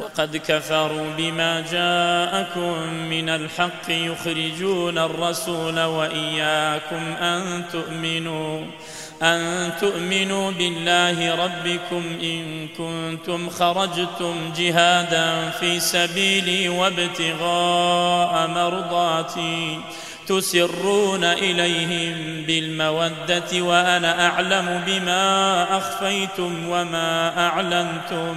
وقد كفروا بما جاءكم من الحق يخرجون الرسول وإياكم أن تؤمنوا أن تؤمنوا بالله ربكم إن كنتم خرجتم جهادا في سبيلي وابتغاء مرضاتي تسرون إليهم بالمودة وأنا أعلم بما أخفيتم وما أعلنتم.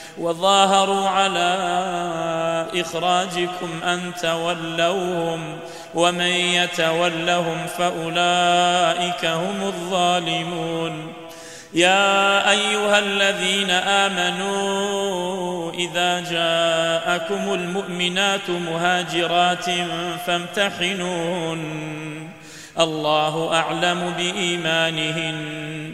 وظاهروا على إخراجكم أن تولوهم ومن يتولهم فأولئك هم الظالمون. يا أيها الذين آمنوا إذا جاءكم المؤمنات مهاجرات فامتحنون الله أعلم بإيمانهن.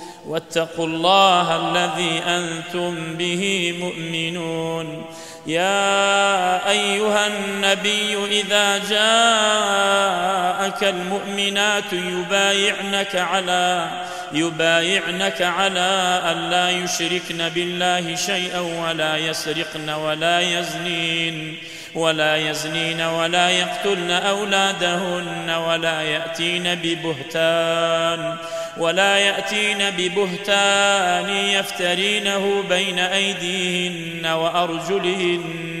واتقوا الله الذي أنتم به مؤمنون. يا أيها النبي إذا جاءك المؤمنات يبايعنك على يبايعنك على أن لا يشركن بالله شيئا ولا يسرقن ولا يزنين ولا يزنين ولا يقتلن أولادهن ولا يأتين ببهتان. ولا يأتين ببهتان يفترينه بين أيديهن وأرجلهن.